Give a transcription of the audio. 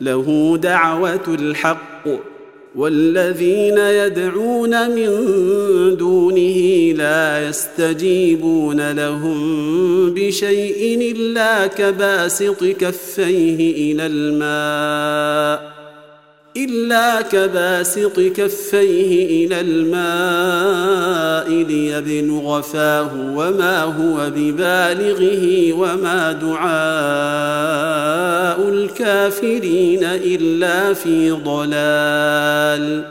له دعوة الحق والذين يدعون من دونه لا يستجيبون لهم بشيء إلا كباسط كفيه إلى الماء إلا كباسط كفيه إلى الماء ليبلغ فاه وما هو ببالغه وما دعاء الكافرين إلا في ضلال.